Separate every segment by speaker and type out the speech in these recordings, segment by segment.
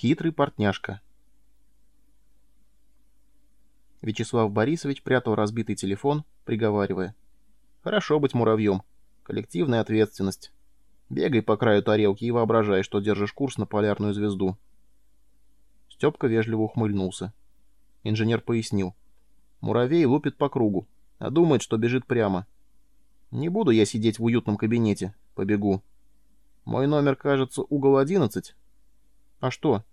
Speaker 1: Хитрый портняшка. Вячеслав Борисович прятал разбитый телефон, приговаривая. «Хорошо быть муравьем. Коллективная ответственность. Бегай по краю тарелки и воображай, что держишь курс на полярную звезду». Степка вежливо ухмыльнулся. Инженер пояснил. «Муравей лупит по кругу, а думает, что бежит прямо. Не буду я сидеть в уютном кабинете. Побегу. Мой номер, кажется, угол 11. А что?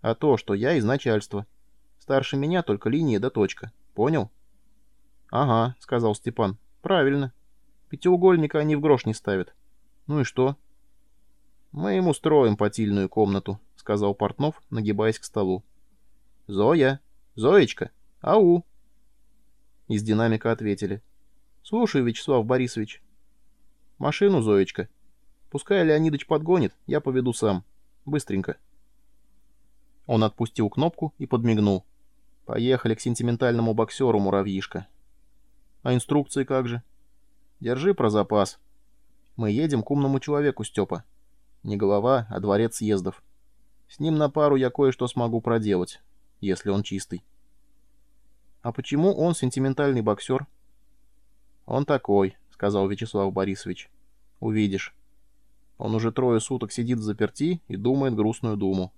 Speaker 1: А то, что я из начальства. Старше меня только линия да точка. Понял? Ага, сказал Степан. Правильно. Пятиугольника они в грош не ставят. Ну и что? Мы ему строим потильную комнату, сказал Портнов, нагибаясь к столу. Зоя! Зоечка! Ау! Из динамика ответили. Слушай, Вячеслав Борисович. Машину, Зоечка. Пускай Леонидыч подгонит, я поведу сам. Быстренько. Он отпустил кнопку и подмигнул. Поехали к сентиментальному боксеру, муравьишка. А инструкции как же? Держи про запас. Мы едем к умному человеку, Степа. Не голова, а дворец съездов. С ним на пару я кое-что смогу проделать, если он чистый. А почему он сентиментальный боксер? Он такой, сказал Вячеслав Борисович. Увидишь. Он уже трое суток сидит в заперти и думает грустную думу.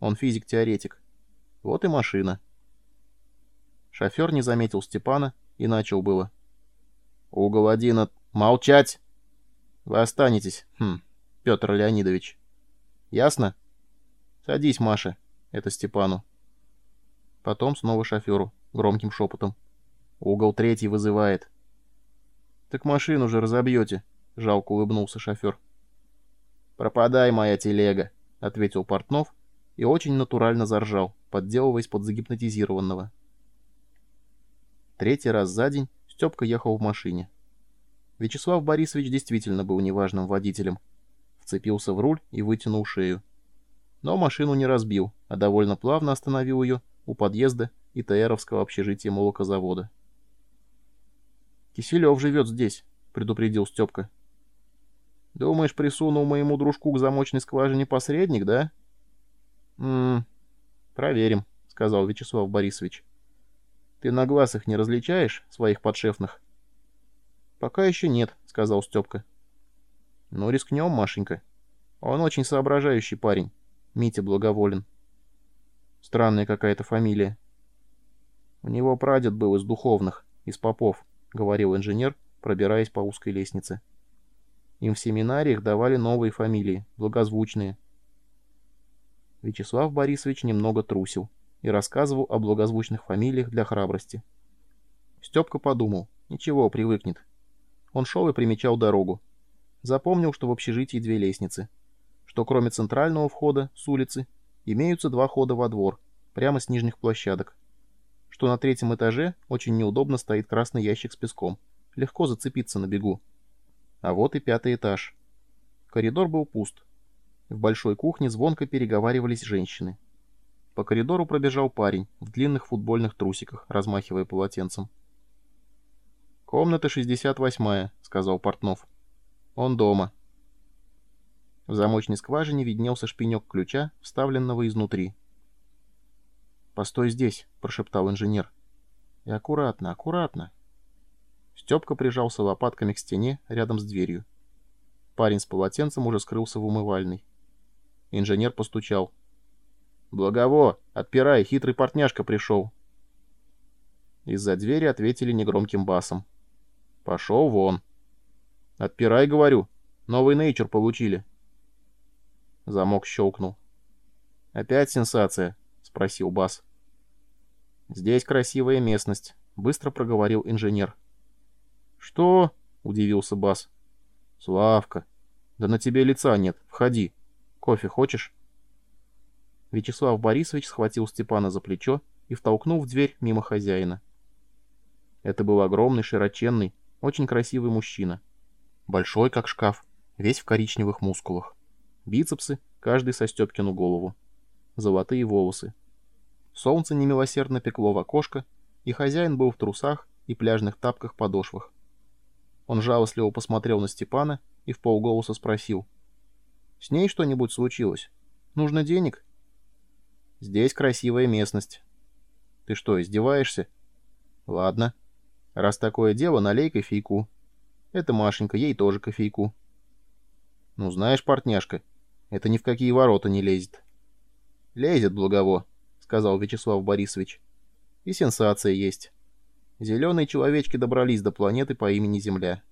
Speaker 1: Он физик-теоретик. Вот и машина. Шофер не заметил Степана и начал было. «Угол один от... Молчать! Вы останетесь, хм, Петр Леонидович. Ясно? Садись, Маша. Это Степану». Потом снова шоферу, громким шепотом. «Угол третий вызывает». «Так машину же разобьете», — жалко улыбнулся шофер. «Пропадай, моя телега», — ответил Портнов и очень натурально заржал, подделываясь под загипнотизированного. Третий раз за день Степка ехал в машине. Вячеслав Борисович действительно был неважным водителем. Вцепился в руль и вытянул шею. Но машину не разбил, а довольно плавно остановил ее у подъезда ИТРовского общежития молокозавода. «Киселев живет здесь», — предупредил Степка. «Думаешь, присунул моему дружку к замочной скважине посредник, да?» «М-м, проверим», — сказал Вячеслав Борисович. «Ты на глаз их не различаешь, своих подшефных?» «Пока еще нет», — сказал Степка. «Ну, рискнем, Машенька. Он очень соображающий парень, Митя Благоволен. Странная какая-то фамилия». «У него прадед был из духовных, из попов», — говорил инженер, пробираясь по узкой лестнице. Им в семинариях давали новые фамилии, благозвучные. Вячеслав Борисович немного трусил и рассказывал о благозвучных фамилиях для храбрости. Степка подумал, ничего, привыкнет. Он шел и примечал дорогу. Запомнил, что в общежитии две лестницы, что кроме центрального входа с улицы имеются два хода во двор, прямо с нижних площадок, что на третьем этаже очень неудобно стоит красный ящик с песком, легко зацепиться на бегу. А вот и пятый этаж. Коридор был пуст, в большой кухне звонко переговаривались женщины. По коридору пробежал парень в длинных футбольных трусиках, размахивая полотенцем. «Комната 68-я», — сказал Портнов. «Он дома». В замочной скважине виднелся шпинек ключа, вставленного изнутри. «Постой здесь», — прошептал инженер. «И аккуратно, аккуратно». Степка прижался лопатками к стене рядом с дверью. Парень с полотенцем уже скрылся в умывальной. Инженер постучал. «Благово! Отпирай, хитрый портняшка пришел!» Из-за двери ответили негромким басом. «Пошел вон!» «Отпирай, говорю! Новый нейчер получили!» Замок щелкнул. «Опять сенсация?» — спросил Бас. «Здесь красивая местность», — быстро проговорил инженер. «Что?» — удивился Бас. «Славка, да на тебе лица нет, входи». Кофе хочешь?» Вячеслав Борисович схватил Степана за плечо и втолкнул в дверь мимо хозяина. Это был огромный, широченный, очень красивый мужчина. Большой, как шкаф, весь в коричневых мускулах. Бицепсы, каждый со Степкину голову. Золотые волосы. Солнце немилосердно пекло в окошко, и хозяин был в трусах и пляжных тапках-подошвах. Он жалостливо посмотрел на Степана и в полголоса спросил — с ней что-нибудь случилось? Нужно денег?» Здесь красивая местность. Ты что, издеваешься? Ладно. Раз такое дело, налей кофейку. Это Машенька, ей тоже кофейку. Ну, знаешь, партняшка, это ни в какие ворота не лезет. Лезет, Благово, сказал Вячеслав Борисович. И сенсация есть. Зеленые человечки добрались до планеты по имени Земля.